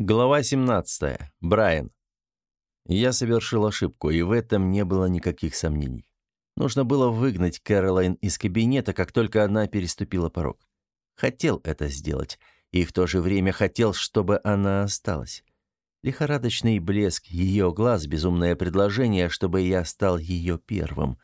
Глава 17. Брайан. Я совершил ошибку, и в этом не было никаких сомнений. Нужно было выгнать Кэролайн из кабинета, как только она переступила порог. Хотел это сделать, и в то же время хотел, чтобы она осталась. Лихорадочный блеск ее глаз, безумное предложение, чтобы я стал ее первым.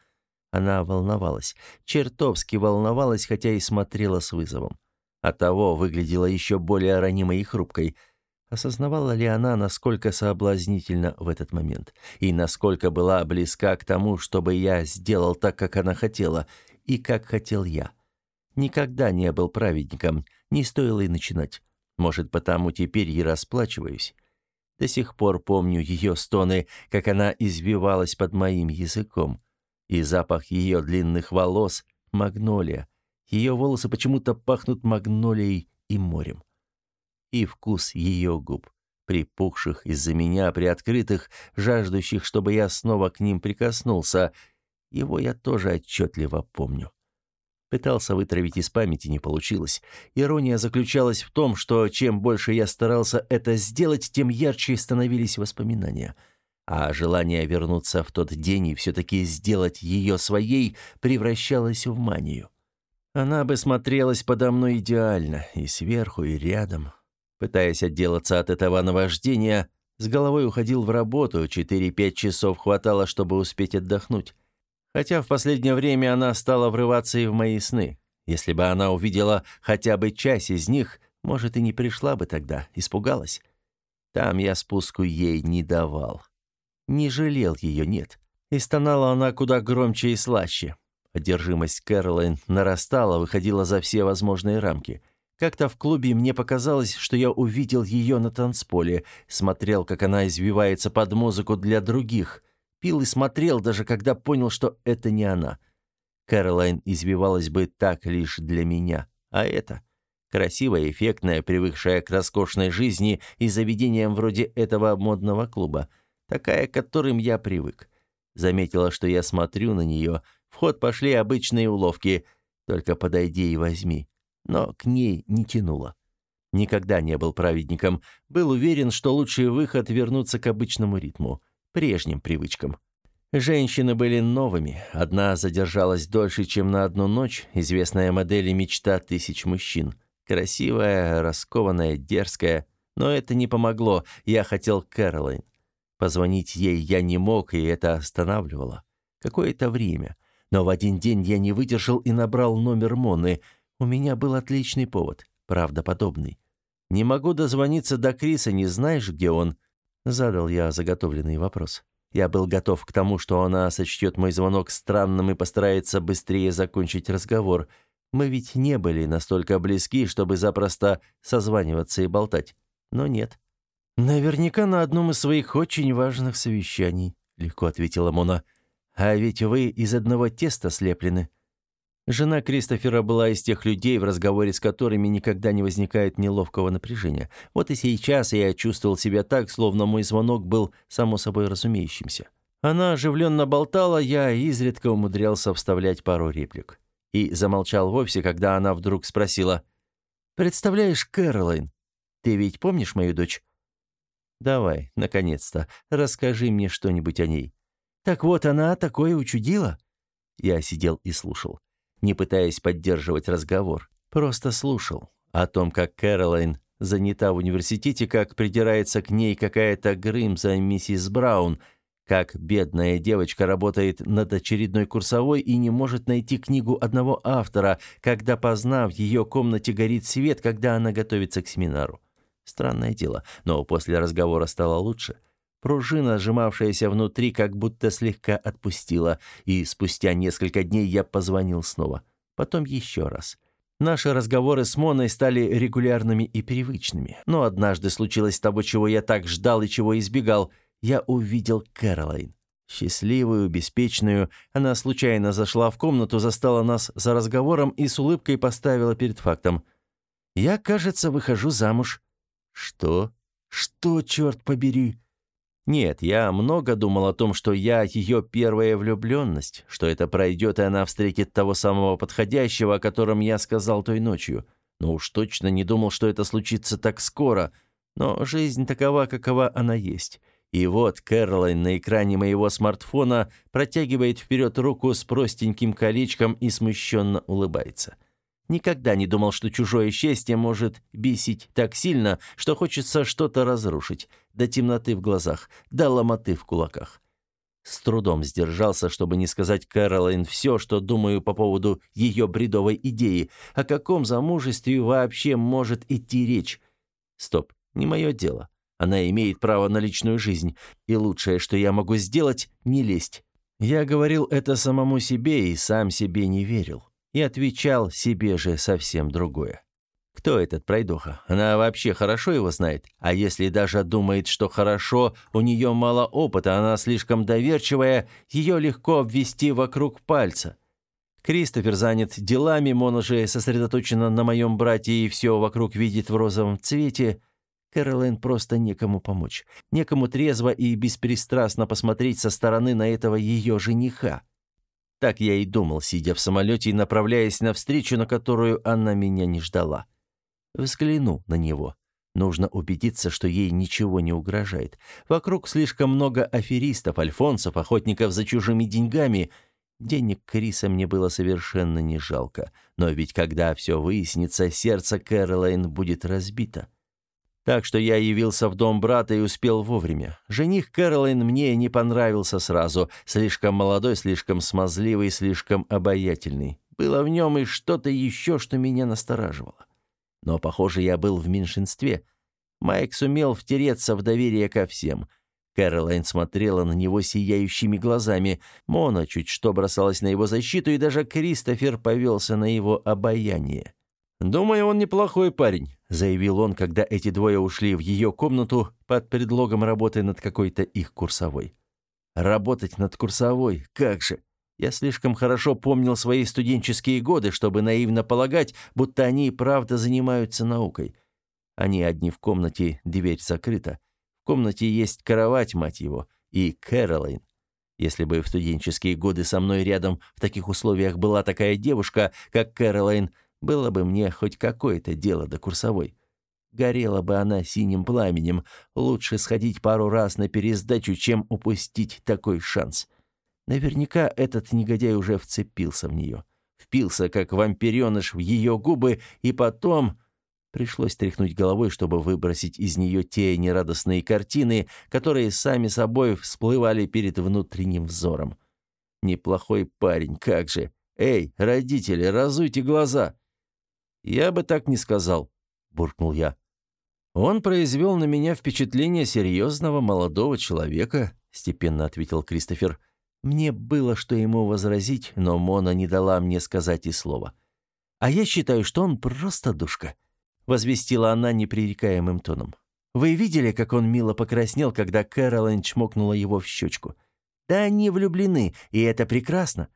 Она волновалась, чертовски волновалась, хотя и смотрела с вызовом. Оттого выглядела еще более ранимой и хрупкой – Осознавала ли она, насколько соблазнительно в этот момент, и насколько была близка к тому, чтобы я сделал так, как она хотела, и как хотел я? Никогда не был праведником, не стоило и начинать. Может, потому теперь и расплачиваюсь. До сих пор помню ее стоны, как она избивалась под моим языком. И запах ее длинных волос — магнолия. Ее волосы почему-то пахнут магнолией и морем и вкус ее губ, припухших из-за меня, приоткрытых, жаждущих, чтобы я снова к ним прикоснулся. Его я тоже отчетливо помню. Пытался вытравить из памяти, не получилось. Ирония заключалась в том, что чем больше я старался это сделать, тем ярче становились воспоминания. А желание вернуться в тот день и все-таки сделать ее своей превращалось в манию. Она бы смотрелась подо мной идеально, и сверху, и рядом, Пытаясь отделаться от этого наваждения, с головой уходил в работу, 4-5 часов хватало, чтобы успеть отдохнуть. Хотя в последнее время она стала врываться и в мои сны. Если бы она увидела хотя бы часть из них, может, и не пришла бы тогда, испугалась. Там я спуску ей не давал. Не жалел ее, нет. И стонала она куда громче и слаще. Одержимость Кэролайн нарастала, выходила за все возможные рамки – как-то в клубе мне показалось, что я увидел ее на танцполе, смотрел, как она извивается под музыку для других, пил и смотрел, даже когда понял, что это не она. Кэролайн извивалась бы так лишь для меня, а это красивая, эффектная, привыкшая к роскошной жизни и заведениям вроде этого модного клуба, такая, к которым я привык. Заметила, что я смотрю на нее, в ход пошли обычные уловки, только подойди и возьми но к ней не тянуло. Никогда не был праведником, был уверен, что лучший выход — вернуться к обычному ритму, прежним привычкам. Женщины были новыми, одна задержалась дольше, чем на одну ночь, известная модель и мечта тысяч мужчин. Красивая, раскованная, дерзкая, но это не помогло, я хотел Кэролайн. Позвонить ей я не мог, и это останавливало. Какое-то время. Но в один день я не выдержал и набрал номер Моны — у меня был отличный повод, правдоподобный. Не могу дозвониться до Криса, не знаешь, где он? Задал я заготовленный вопрос. Я был готов к тому, что она сочтет мой звонок странным и постарается быстрее закончить разговор. Мы ведь не были настолько близки, чтобы запросто созваниваться и болтать. Но нет. «Наверняка на одном из своих очень важных совещаний», — легко ответила Мона. «А ведь вы из одного теста слеплены». Жена Кристофера была из тех людей, в разговоре с которыми никогда не возникает неловкого напряжения. Вот и сейчас я чувствовал себя так, словно мой звонок был само собой разумеющимся. Она оживленно болтала, я изредка умудрялся вставлять пару реплик. И замолчал вовсе, когда она вдруг спросила. «Представляешь, Кэролайн, ты ведь помнишь мою дочь?» «Давай, наконец-то, расскажи мне что-нибудь о ней». «Так вот, она такое учудила?» Я сидел и слушал не пытаясь поддерживать разговор. Просто слушал о том, как Кэролайн занята в университете, как придирается к ней какая-то Грымза миссис Браун, как бедная девочка работает над очередной курсовой и не может найти книгу одного автора, когда, познав, в ее комнате горит свет, когда она готовится к семинару. Странное дело, но после разговора стало лучше. Пружина, сжимавшаяся внутри, как будто слегка отпустила, и спустя несколько дней я позвонил снова. Потом еще раз. Наши разговоры с Моной стали регулярными и привычными. Но однажды случилось того, чего я так ждал и чего избегал. Я увидел Кэролайн. Счастливую, беспечную, она случайно зашла в комнату, застала нас за разговором и с улыбкой поставила перед фактом. «Я, кажется, выхожу замуж». «Что? Что, черт побери?» Нет, я много думал о том, что я ее первая влюбленность, что это пройдет, и она встретит того самого подходящего, о котором я сказал той ночью. Но уж точно не думал, что это случится так скоро. Но жизнь такова, какова она есть. И вот Кэролайн на экране моего смартфона протягивает вперед руку с простеньким колечком и смущенно улыбается. Никогда не думал, что чужое счастье может бесить так сильно, что хочется что-то разрушить, до темноты в глазах, до ломоты в кулаках. С трудом сдержался, чтобы не сказать Кэролайн все, что думаю по поводу ее бредовой идеи. О каком замужестве вообще может идти речь? Стоп, не мое дело. Она имеет право на личную жизнь, и лучшее, что я могу сделать, не лезть. Я говорил это самому себе и сам себе не верил. И отвечал себе же совсем другое. Кто этот пройдоха? Она вообще хорошо его знает? А если даже думает, что хорошо, у нее мало опыта, она слишком доверчивая, ее легко обвести вокруг пальца. Кристофер занят делами, Мона же сосредоточена на моем брате и все вокруг видит в розовом цвете. Кэролайн просто некому помочь. Некому трезво и беспристрастно посмотреть со стороны на этого ее жениха. Так я и думал, сидя в самолете и направляясь на встречу, на которую она меня не ждала. Взгляну на него. Нужно убедиться, что ей ничего не угрожает. Вокруг слишком много аферистов, альфонсов, охотников за чужими деньгами. Денег Криса мне было совершенно не жалко. Но ведь когда все выяснится, сердце Кэролайн будет разбито. Так что я явился в дом брата и успел вовремя. Жених Кэролайн мне не понравился сразу. Слишком молодой, слишком смазливый, слишком обаятельный. Было в нем и что-то еще, что меня настораживало. Но, похоже, я был в меньшинстве. Майк сумел втереться в доверие ко всем. Кэролайн смотрела на него сияющими глазами. Мона чуть что бросалась на его защиту, и даже Кристофер повелся на его обаяние. «Думаю, он неплохой парень», — заявил он, когда эти двое ушли в ее комнату под предлогом работы над какой-то их курсовой. «Работать над курсовой? Как же!» Я слишком хорошо помнил свои студенческие годы, чтобы наивно полагать, будто они и правда занимаются наукой. Они одни в комнате, дверь закрыта. В комнате есть кровать, мать его, и Кэролайн. Если бы в студенческие годы со мной рядом в таких условиях была такая девушка, как Кэролайн, было бы мне хоть какое-то дело до курсовой. Горела бы она синим пламенем. Лучше сходить пару раз на пересдачу, чем упустить такой шанс. Наверняка этот негодяй уже вцепился в нее. Впился, как вампиреныш, в ее губы, и потом... Пришлось тряхнуть головой, чтобы выбросить из нее те нерадостные картины, которые сами собой всплывали перед внутренним взором. Неплохой парень, как же. Эй, родители, разуйте глаза. Я бы так не сказал, буркнул я. Он произвел на меня впечатление серьезного молодого человека, степенно ответил Кристофер. Мне было что ему возразить, но Мона не дала мне сказать и слова. «А я считаю, что он просто душка», — возвестила она непререкаемым тоном. «Вы видели, как он мило покраснел, когда Кэролайн чмокнула его в щечку? Да они влюблены, и это прекрасно».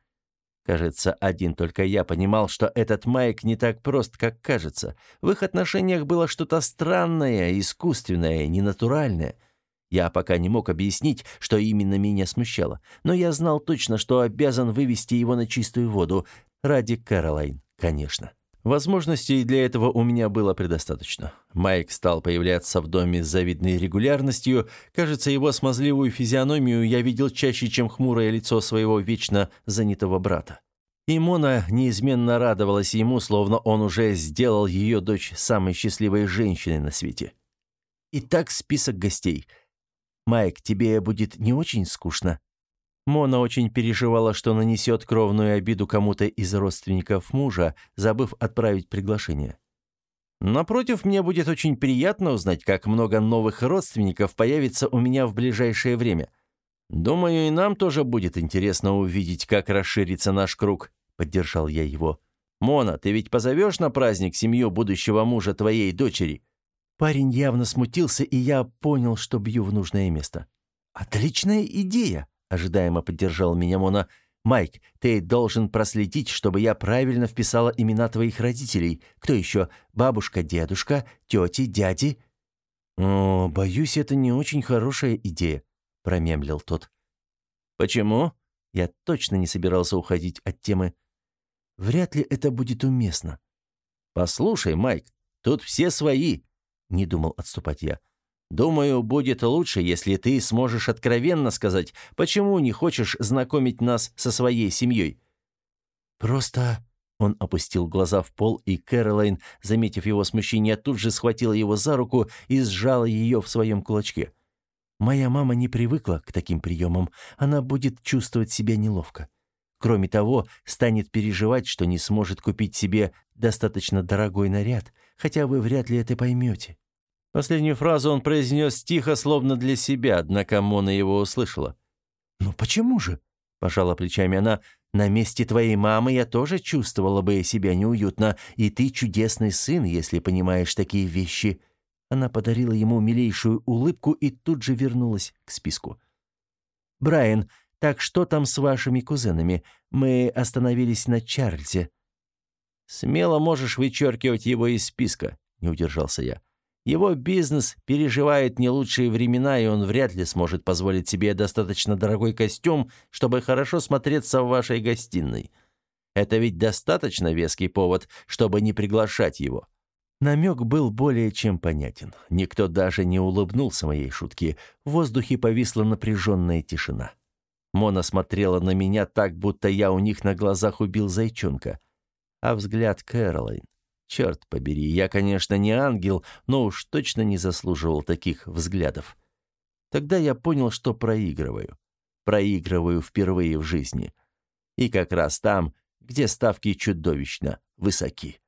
Кажется, один только я понимал, что этот Майк не так прост, как кажется. В их отношениях было что-то странное, искусственное, ненатуральное — я пока не мог объяснить, что именно меня смущало, но я знал точно, что обязан вывести его на чистую воду. Ради Кэролайн, конечно. Возможностей для этого у меня было предостаточно. Майк стал появляться в доме с завидной регулярностью. Кажется, его смазливую физиономию я видел чаще, чем хмурое лицо своего вечно занятого брата. И Мона неизменно радовалась ему, словно он уже сделал ее дочь самой счастливой женщиной на свете. Итак, список гостей – «Майк, тебе будет не очень скучно?» Мона очень переживала, что нанесет кровную обиду кому-то из родственников мужа, забыв отправить приглашение. «Напротив, мне будет очень приятно узнать, как много новых родственников появится у меня в ближайшее время. Думаю, и нам тоже будет интересно увидеть, как расширится наш круг», — поддержал я его. «Мона, ты ведь позовешь на праздник семью будущего мужа твоей дочери?» Парень явно смутился, и я понял, что бью в нужное место. «Отличная идея!» — ожидаемо поддержал меня Мона. «Майк, ты должен проследить, чтобы я правильно вписала имена твоих родителей. Кто еще? Бабушка, дедушка, тети, дяди?» «О, боюсь, это не очень хорошая идея», — промямлил тот. «Почему?» Я точно не собирался уходить от темы. «Вряд ли это будет уместно». «Послушай, Майк, тут все свои. Не думал отступать я. Думаю, будет лучше, если ты сможешь откровенно сказать, почему не хочешь знакомить нас со своей семьей». «Просто...» Он опустил глаза в пол, и Кэролайн, заметив его смущение, тут же схватила его за руку и сжала ее в своем кулачке. «Моя мама не привыкла к таким приемам. Она будет чувствовать себя неловко. Кроме того, станет переживать, что не сможет купить себе достаточно дорогой наряд, хотя вы вряд ли это поймете». Последнюю фразу он произнес тихо, словно для себя, однако Мона его услышала. «Ну почему же?» – пожала плечами она. «На месте твоей мамы я тоже чувствовала бы себя неуютно, и ты чудесный сын, если понимаешь такие вещи». Она подарила ему милейшую улыбку и тут же вернулась к списку. «Брайан, так что там с вашими кузенами? Мы остановились на Чарльзе». «Смело можешь вычеркивать его из списка», — не удержался я. Его бизнес переживает не лучшие времена, и он вряд ли сможет позволить себе достаточно дорогой костюм, чтобы хорошо смотреться в вашей гостиной. Это ведь достаточно веский повод, чтобы не приглашать его». Намек был более чем понятен. Никто даже не улыбнулся моей шутке. В воздухе повисла напряженная тишина. Мона смотрела на меня так, будто я у них на глазах убил зайчонка. А взгляд Кэролайн Черт побери, я, конечно, не ангел, но уж точно не заслуживал таких взглядов. Тогда я понял, что проигрываю. Проигрываю впервые в жизни. И как раз там, где ставки чудовищно высоки.